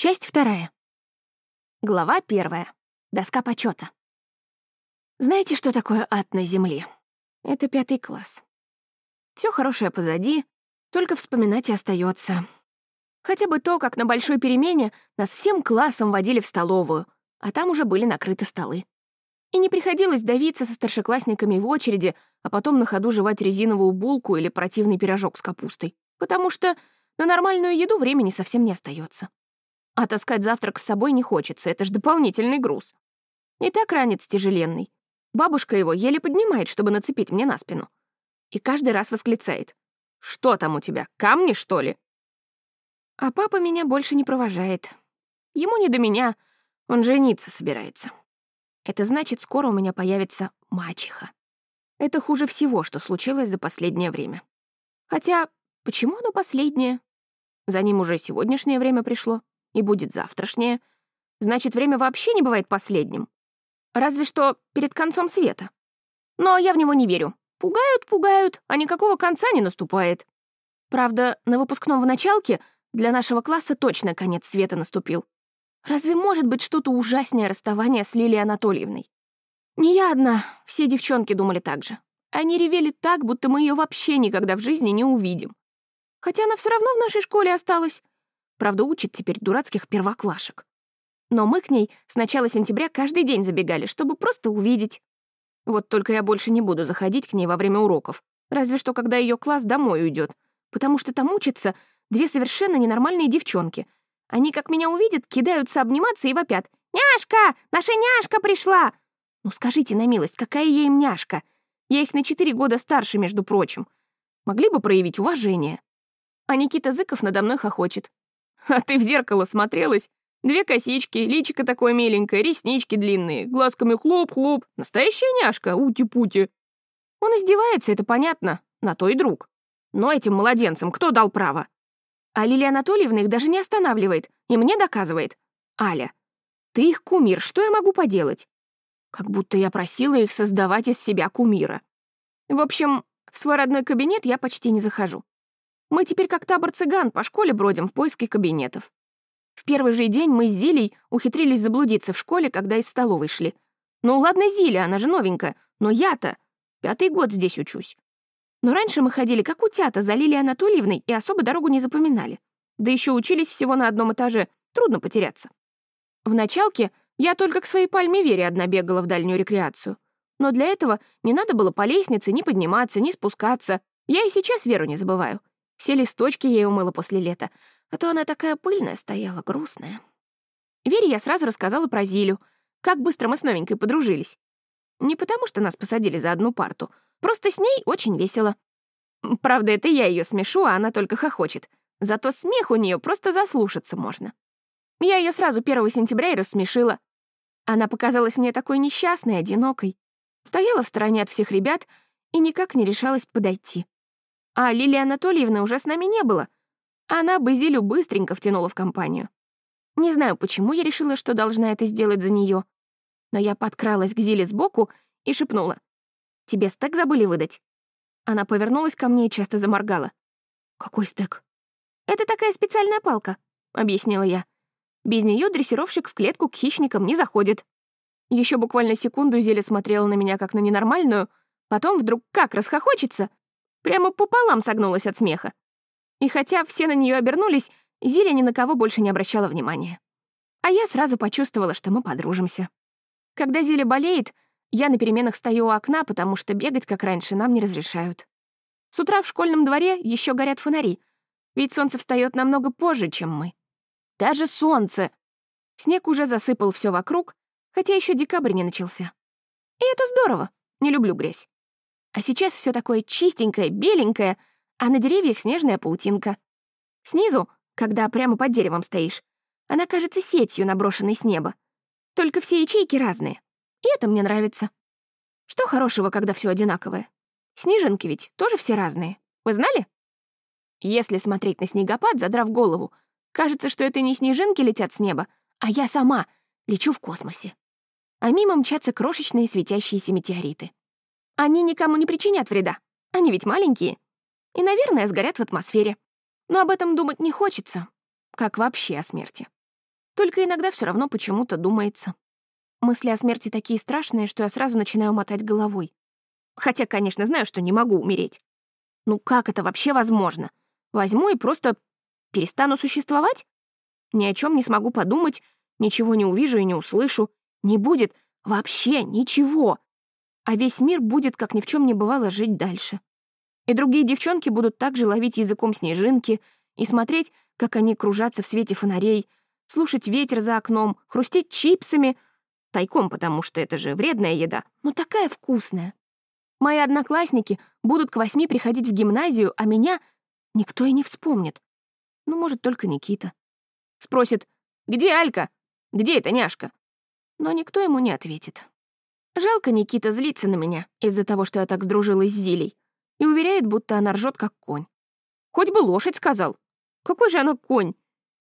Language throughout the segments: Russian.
Часть вторая. Глава первая. Доска почета. Знаете, что такое ад на земле? Это пятый класс. Все хорошее позади, только вспоминать и остается. Хотя бы то, как на большой перемене нас всем классом водили в столовую, а там уже были накрыты столы. И не приходилось давиться со старшеклассниками в очереди, а потом на ходу жевать резиновую булку или противный пирожок с капустой, потому что на нормальную еду времени совсем не остается. А таскать завтрак с собой не хочется, это ж дополнительный груз. И так ранец тяжеленный. Бабушка его еле поднимает, чтобы нацепить мне на спину. И каждый раз восклицает. «Что там у тебя, камни, что ли?» А папа меня больше не провожает. Ему не до меня, он жениться собирается. Это значит, скоро у меня появится мачеха. Это хуже всего, что случилось за последнее время. Хотя, почему оно последнее? За ним уже сегодняшнее время пришло и будет завтрашнее. Значит, время вообще не бывает последним. Разве что перед концом света. Но я в него не верю. Пугают, пугают, а никакого конца не наступает. Правда, на выпускном в началке для нашего класса точно конец света наступил. Разве может быть что-то ужаснее расставания с Лилией Анатольевной? Не я одна, все девчонки думали так же. Они ревели так, будто мы ее вообще никогда в жизни не увидим. Хотя она все равно в нашей школе осталась. Правда, учит теперь дурацких первоклашек. Но мы к ней с начала сентября каждый день забегали, чтобы просто увидеть. Вот только я больше не буду заходить к ней во время уроков, разве что когда ее класс домой уйдет, потому что там учатся две совершенно ненормальные девчонки. Они, как меня увидят, кидаются обниматься и вопят. «Няшка! Наша няшка пришла!» Ну скажите на милость, какая я им няшка? Я их на четыре года старше, между прочим. Могли бы проявить уважение. А Никита Зыков надо мной хохочет. А ты в зеркало смотрелась? Две косички, личико такое миленькое, реснички длинные, глазками хлоп-хлоп. Настоящая няшка, ути-пути. Он издевается, это понятно, на то и друг. Но этим младенцам кто дал право? А Лилия Анатольевна их даже не останавливает и мне доказывает. Аля, ты их кумир, что я могу поделать? Как будто я просила их создавать из себя кумира. В общем, в свой родной кабинет я почти не захожу. Мы теперь как табор цыган по школе бродим в поиске кабинетов. В первый же день мы с Зилей ухитрились заблудиться в школе, когда из столовой шли. Ну ладно, Зиля, она же новенькая, но я-то пятый год здесь учусь. Но раньше мы ходили как утята за Лилией Анатольевной и особо дорогу не запоминали. Да еще учились всего на одном этаже, трудно потеряться. В началке я только к своей пальме Вере одна бегала в дальнюю рекреацию. Но для этого не надо было по лестнице ни подниматься, ни спускаться. Я и сейчас Веру не забываю. Все листочки ей умыла после лета, а то она такая пыльная стояла, грустная. Вере я сразу рассказала про Зилю, как быстро мы с новенькой подружились. Не потому, что нас посадили за одну парту, просто с ней очень весело. Правда, это я ее смешу, а она только хохочет. Зато смех у нее просто заслушаться можно. Я ее сразу 1 сентября и рассмешила. Она показалась мне такой несчастной, одинокой. Стояла в стороне от всех ребят и никак не решалась подойти. А Лилии Анатольевны уже с нами не было. Она бы Зилю быстренько втянула в компанию. Не знаю, почему я решила, что должна это сделать за нее. Но я подкралась к Зиле сбоку и шепнула. «Тебе стек забыли выдать?» Она повернулась ко мне и часто заморгала. «Какой стек?» «Это такая специальная палка», — объяснила я. «Без нее дрессировщик в клетку к хищникам не заходит». Еще буквально секунду Зиля смотрела на меня как на ненормальную, потом вдруг как расхохочется, Прямо пополам согнулась от смеха. И хотя все на нее обернулись, Зиля ни на кого больше не обращала внимания. А я сразу почувствовала, что мы подружимся. Когда Зиля болеет, я на переменах стою у окна, потому что бегать, как раньше, нам не разрешают. С утра в школьном дворе еще горят фонари, ведь солнце встает намного позже, чем мы. Даже солнце! Снег уже засыпал все вокруг, хотя еще декабрь не начался. И это здорово, не люблю грязь. А сейчас все такое чистенькое, беленькое, а на деревьях снежная паутинка. Снизу, когда прямо под деревом стоишь, она кажется сетью, наброшенной с неба. Только все ячейки разные. И это мне нравится. Что хорошего, когда все одинаковое? Снежинки ведь тоже все разные. Вы знали? Если смотреть на снегопад, задрав голову, кажется, что это не снежинки летят с неба, а я сама лечу в космосе. А мимо мчатся крошечные светящиеся метеориты. Они никому не причинят вреда. Они ведь маленькие. И, наверное, сгорят в атмосфере. Но об этом думать не хочется. Как вообще о смерти. Только иногда все равно почему-то думается. Мысли о смерти такие страшные, что я сразу начинаю мотать головой. Хотя, конечно, знаю, что не могу умереть. Ну как это вообще возможно? Возьму и просто перестану существовать? Ни о чем не смогу подумать, ничего не увижу и не услышу. Не будет вообще ничего. А весь мир будет, как ни в чем не бывало, жить дальше. И другие девчонки будут также ловить языком снежинки и смотреть, как они кружатся в свете фонарей, слушать ветер за окном, хрустеть чипсами, тайком, потому что это же вредная еда, но такая вкусная. Мои одноклассники будут к восьми приходить в гимназию, а меня никто и не вспомнит. Ну, может, только Никита. Спросит, где Алька? Где эта няшка? Но никто ему не ответит. Жалко Никита злится на меня из-за того, что я так сдружилась с Зилей, и уверяет, будто она ржет как конь. Хоть бы лошадь сказал. Какой же она конь?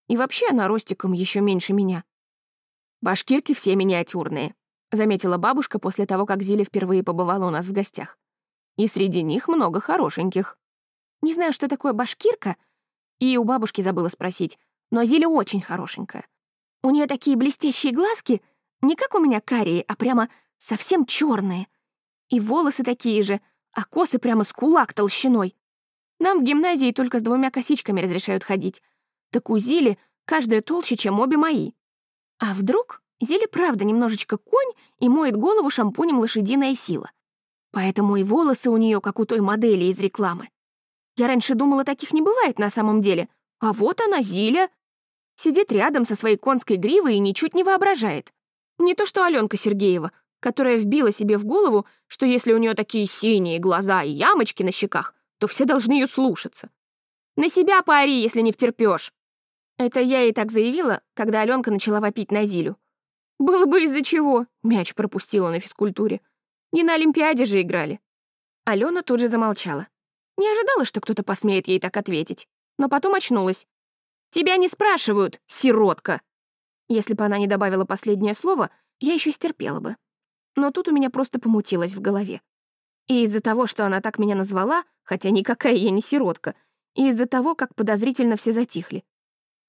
И вообще она ростиком еще меньше меня. Башкирки все миниатюрные, заметила бабушка после того, как Зиля впервые побывала у нас в гостях. И среди них много хорошеньких. Не знаю, что такое башкирка, и у бабушки забыла спросить, но Зиля очень хорошенькая. У нее такие блестящие глазки, не как у меня карие, а прямо совсем черные. И волосы такие же, а косы прямо с кулак толщиной. Нам в гимназии только с двумя косичками разрешают ходить. Так у Зили каждая толще, чем обе мои. А вдруг Зили правда немножечко конь и моет голову шампунем «Лошадиная сила». Поэтому и волосы у нее как у той модели из рекламы. Я раньше думала, таких не бывает на самом деле. А вот она, Зиля. Сидит рядом со своей конской гривой и ничуть не воображает. Не то что Аленка Сергеева, которая вбила себе в голову, что если у нее такие синие глаза и ямочки на щеках, то все должны ее слушаться. На себя пари, если не втерпёшь. Это я ей так заявила, когда Аленка начала вопить на Зилю. Было бы из-за чего. Мяч пропустила на физкультуре. Не на Олимпиаде же играли. Алена тут же замолчала. Не ожидала, что кто-то посмеет ей так ответить. Но потом очнулась. «Тебя не спрашивают, сиротка!» Если бы она не добавила последнее слово, я еще стерпела бы. Но тут у меня просто помутилось в голове. И из-за того, что она так меня назвала, хотя никакая я не сиротка, и из-за того, как подозрительно все затихли.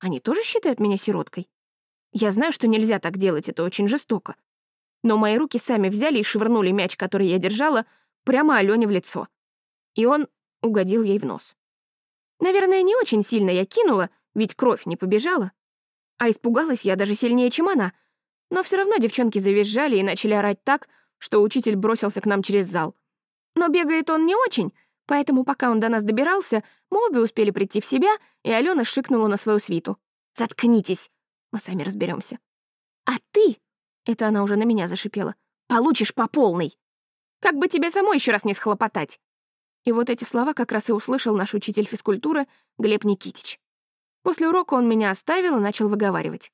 Они тоже считают меня сироткой? Я знаю, что нельзя так делать, это очень жестоко. Но мои руки сами взяли и швырнули мяч, который я держала, прямо Алёне в лицо. И он угодил ей в нос. Наверное, не очень сильно я кинула, ведь кровь не побежала. А испугалась я даже сильнее, чем она. Но все равно девчонки завизжали и начали орать так, что учитель бросился к нам через зал. Но бегает он не очень, поэтому пока он до нас добирался, мы обе успели прийти в себя, и Алена шикнула на свою свиту. «Заткнитесь!» Мы сами разберемся. «А ты!» — это она уже на меня зашипела. «Получишь по полной! Как бы тебе самой еще раз не схлопотать!» И вот эти слова как раз и услышал наш учитель физкультуры Глеб Никитич. После урока он меня оставил и начал выговаривать.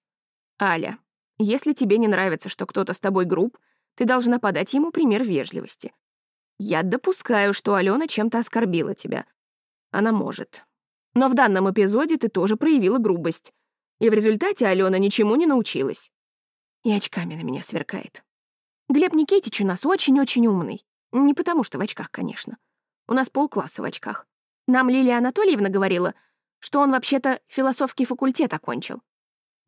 «Аля, если тебе не нравится, что кто-то с тобой груб, ты должна подать ему пример вежливости. Я допускаю, что Алена чем-то оскорбила тебя. Она может. Но в данном эпизоде ты тоже проявила грубость. И в результате Алена ничему не научилась. И очками на меня сверкает. Глеб Никитич у нас очень-очень умный. Не потому что в очках, конечно. У нас полкласса в очках. Нам Лилия Анатольевна говорила, что он вообще-то философский факультет окончил.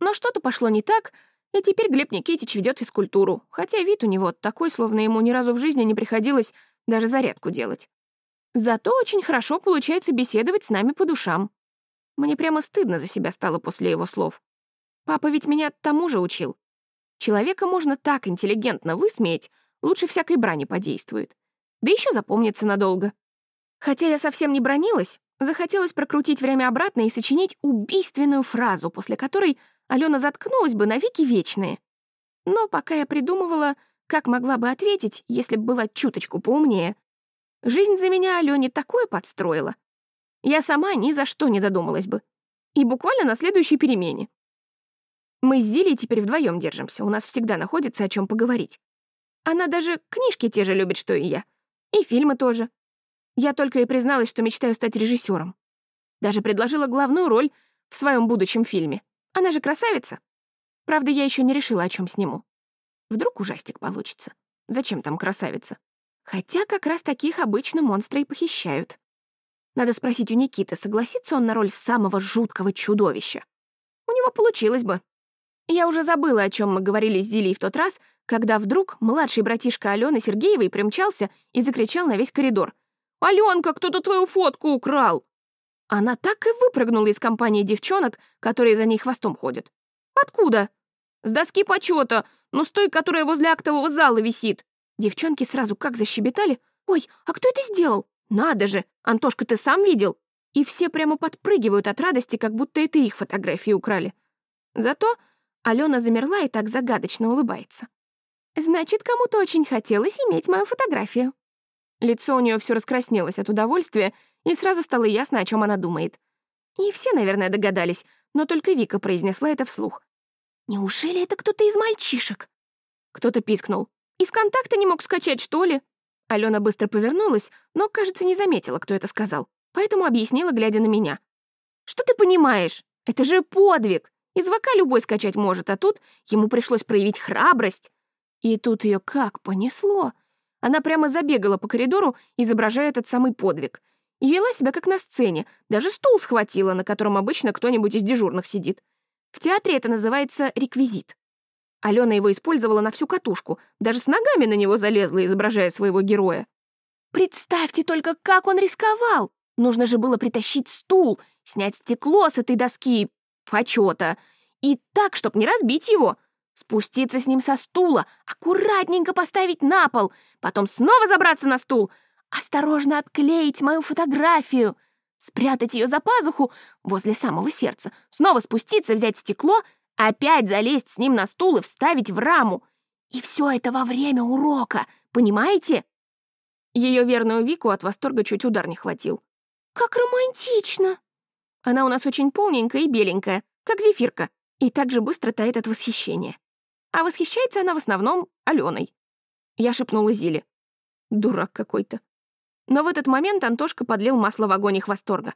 Но что-то пошло не так, и теперь Глеб Никитич ведет физкультуру, хотя вид у него такой, словно ему ни разу в жизни не приходилось даже зарядку делать. Зато очень хорошо получается беседовать с нами по душам. Мне прямо стыдно за себя стало после его слов. Папа ведь меня тому же учил. Человека можно так интеллигентно высмеять, лучше всякой брани подействует. Да еще запомнится надолго. Хотя я совсем не бронилась, захотелось прокрутить время обратно и сочинить убийственную фразу, после которой Алена заткнулась бы на веки вечные. Но пока я придумывала, как могла бы ответить, если бы была чуточку поумнее, жизнь за меня Алене такое подстроила, я сама ни за что не додумалась бы. И буквально на следующей перемене. Мы с Зилей теперь вдвоем держимся, у нас всегда находится о чем поговорить. Она даже книжки те же любит, что и я. И фильмы тоже. Я только и призналась, что мечтаю стать режиссером. Даже предложила главную роль в своем будущем фильме. Она же красавица. Правда, я еще не решила, о чем сниму. Вдруг ужастик получится. Зачем там красавица? Хотя как раз таких обычно монстры и похищают. Надо спросить у Никиты, согласится он на роль самого жуткого чудовища. У него получилось бы. Я уже забыла, о чем мы говорили с Зилей в тот раз, когда вдруг младший братишка Алены Сергеевой примчался и закричал на весь коридор. «Аленка, кто-то твою фотку украл!» Она так и выпрыгнула из компании девчонок, которые за ней хвостом ходят. «Откуда?» «С доски почета, но с той, которая возле актового зала висит». Девчонки сразу как защебетали. «Ой, а кто это сделал? Надо же! Антошка, ты сам видел?» И все прямо подпрыгивают от радости, как будто это их фотографии украли. Зато Алена замерла и так загадочно улыбается. «Значит, кому-то очень хотелось иметь мою фотографию». Лицо у нее все раскраснелось от удовольствия, и сразу стало ясно, о чем она думает. И все, наверное, догадались, но только Вика произнесла это вслух. «Неужели это кто-то из мальчишек?» Кто-то пискнул. «Из контакта не мог скачать, что ли?» Алена быстро повернулась, но, кажется, не заметила, кто это сказал, поэтому объяснила, глядя на меня. «Что ты понимаешь? Это же подвиг! Из ВК любой скачать может, а тут ему пришлось проявить храбрость. И тут ее как понесло. Она прямо забегала по коридору, изображая этот самый подвиг. И вела себя как на сцене, даже стул схватила, на котором обычно кто-нибудь из дежурных сидит. В театре это называется реквизит. Алена его использовала на всю катушку, даже с ногами на него залезла, изображая своего героя. Представьте только, как он рисковал! Нужно же было притащить стул, снять стекло с этой доски почета. И так, чтоб не разбить его. Спуститься с ним со стула, аккуратненько поставить на пол, потом снова забраться на стул, осторожно отклеить мою фотографию, спрятать ее за пазуху возле самого сердца, снова спуститься, взять стекло, опять залезть с ним на стул и вставить в раму. И все это во время урока, понимаете? Ее верную Вику от восторга чуть удар не хватил. «Как романтично!» Она у нас очень полненькая и беленькая, как зефирка, и так же быстро тает от восхищения. А восхищается она в основном Аленой. Я шепнула Зиле. Дурак какой-то. Но в этот момент Антошка подлил масло в огонь их восторга.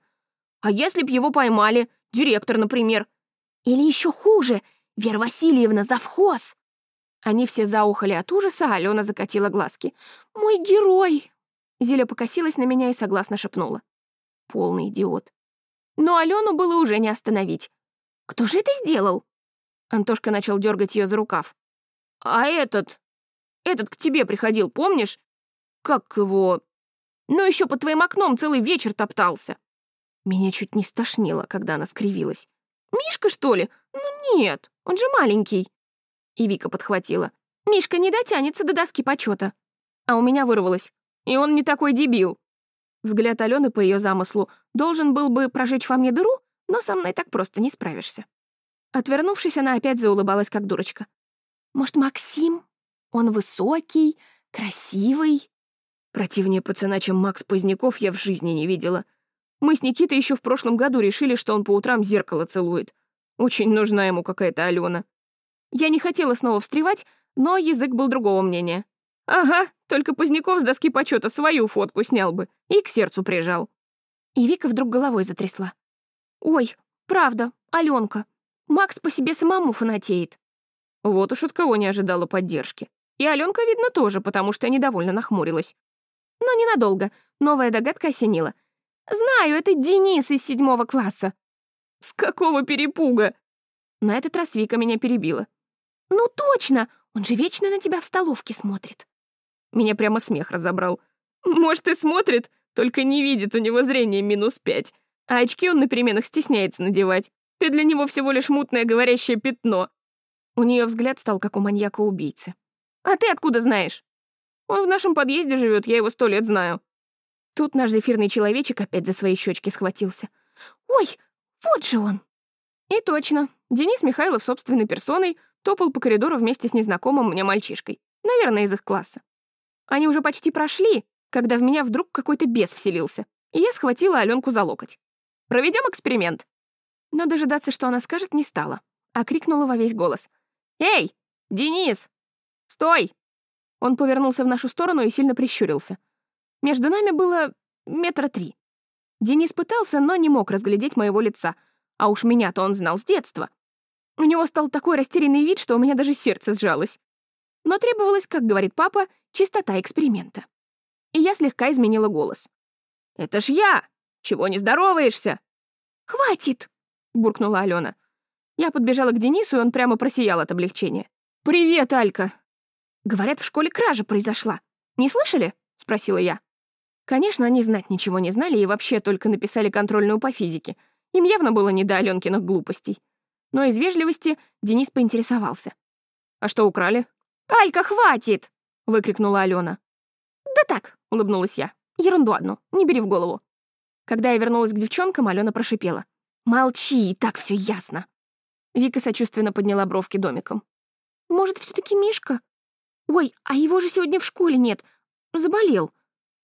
А если б его поймали? Директор, например. Или еще хуже, Вера Васильевна, завхоз. Они все заухали от ужаса, а Алена закатила глазки. «Мой герой!» Зиля покосилась на меня и согласно шепнула. Полный идиот. Но Алену было уже не остановить. «Кто же это сделал?» Антошка начал дергать ее за рукав. «А этот? Этот к тебе приходил, помнишь? Как его? Ну, еще под твоим окном целый вечер топтался». Меня чуть не стошнило, когда она скривилась. «Мишка, что ли? Ну нет, он же маленький». И Вика подхватила. «Мишка не дотянется до доски почета. А у меня вырвалось. И он не такой дебил. Взгляд Алены по ее замыслу должен был бы прожечь во мне дыру, но со мной так просто не справишься. Отвернувшись, она опять заулыбалась, как дурочка. «Может, Максим? Он высокий, красивый?» Противнее пацана, чем Макс Поздняков, я в жизни не видела. Мы с Никитой еще в прошлом году решили, что он по утрам зеркало целует. Очень нужна ему какая-то Алена. Я не хотела снова встревать, но язык был другого мнения. Ага, только Поздняков с доски почета свою фотку снял бы и к сердцу прижал. И Вика вдруг головой затрясла. «Ой, правда, Аленка. Макс по себе самому фанатеет». Вот уж от кого не ожидала поддержки. И Аленка, видно, тоже, потому что недовольно нахмурилась. Но ненадолго. Новая догадка осенила. «Знаю, это Денис из седьмого класса». «С какого перепуга?» На этот раз Вика меня перебила. «Ну точно! Он же вечно на тебя в столовке смотрит». Меня прямо смех разобрал. Может, и смотрит, только не видит у него зрение минус пять. А очки он на переменах стесняется надевать. Ты для него всего лишь мутное говорящее пятно. У нее взгляд стал, как у маньяка-убийцы. «А ты откуда знаешь?» «Он в нашем подъезде живет, я его сто лет знаю». Тут наш зефирный человечек опять за свои щечки схватился. «Ой, вот же он!» И точно, Денис Михайлов собственной персоной топал по коридору вместе с незнакомым мне мальчишкой. Наверное, из их класса. Они уже почти прошли, когда в меня вдруг какой-то бес вселился, и я схватила Аленку за локоть. «Проведем эксперимент?» Но дожидаться, что она скажет, не стала, а крикнула во весь голос. «Эй, Денис! Стой!» Он повернулся в нашу сторону и сильно прищурился. Между нами было метра три. Денис пытался, но не мог разглядеть моего лица, а уж меня-то он знал с детства. У него стал такой растерянный вид, что у меня даже сердце сжалось. Но требовалось, как говорит папа, чистота эксперимента. И я слегка изменила голос. «Это ж я! Чего не здороваешься?» «Хватит!» — буркнула Алена. Я подбежала к Денису, и он прямо просиял от облегчения. «Привет, Алька!» «Говорят, в школе кража произошла. Не слышали?» — спросила я. Конечно, они знать ничего не знали и вообще только написали контрольную по физике. Им явно было не до Алёнкиных глупостей. Но из вежливости Денис поинтересовался. «А что украли?» «Алька, хватит!» — выкрикнула Алена. «Да так», — улыбнулась я. «Ерунду одну, не бери в голову». Когда я вернулась к девчонкам, Алена прошипела. «Молчи, и так все ясно». Вика сочувственно подняла бровки домиком. «Может, все таки Мишка? Ой, а его же сегодня в школе нет. Заболел.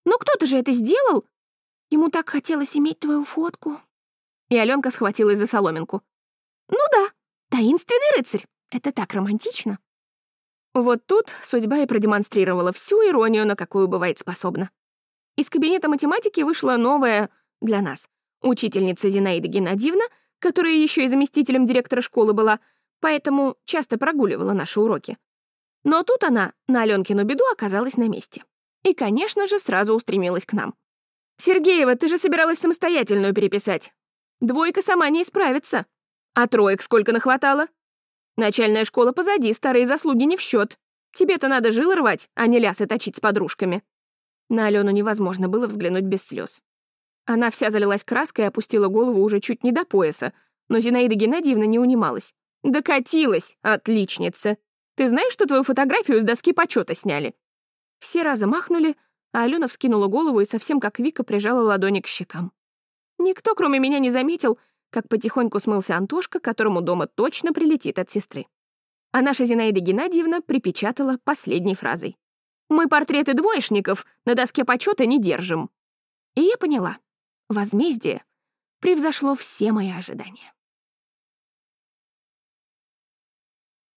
Но кто-то же это сделал. Ему так хотелось иметь твою фотку». И Аленка схватилась за соломинку. «Ну да, таинственный рыцарь. Это так романтично». Вот тут судьба и продемонстрировала всю иронию, на какую бывает способна. Из кабинета математики вышла новая для нас учительница Зинаида Геннадьевна, которая еще и заместителем директора школы была, поэтому часто прогуливала наши уроки. Но тут она, на Аленкину беду, оказалась на месте. И, конечно же, сразу устремилась к нам. «Сергеева, ты же собиралась самостоятельную переписать. Двойка сама не исправится. А троек сколько нахватало? Начальная школа позади, старые заслуги не в счет. Тебе-то надо жилы рвать, а не лясы точить с подружками». На Алену невозможно было взглянуть без слез. Она вся залилась краской и опустила голову уже чуть не до пояса, но Зинаида Геннадьевна не унималась. «Докатилась, отличница! Ты знаешь, что твою фотографию с доски почета сняли?» Все разом махнули, а Алена вскинула голову и совсем как Вика прижала ладони к щекам. Никто, кроме меня, не заметил, как потихоньку смылся Антошка, которому дома точно прилетит от сестры. А наша Зинаида Геннадьевна припечатала последней фразой. «Мы портреты двоечников на доске почета не держим». И я поняла. Возмездие превзошло все мои ожидания.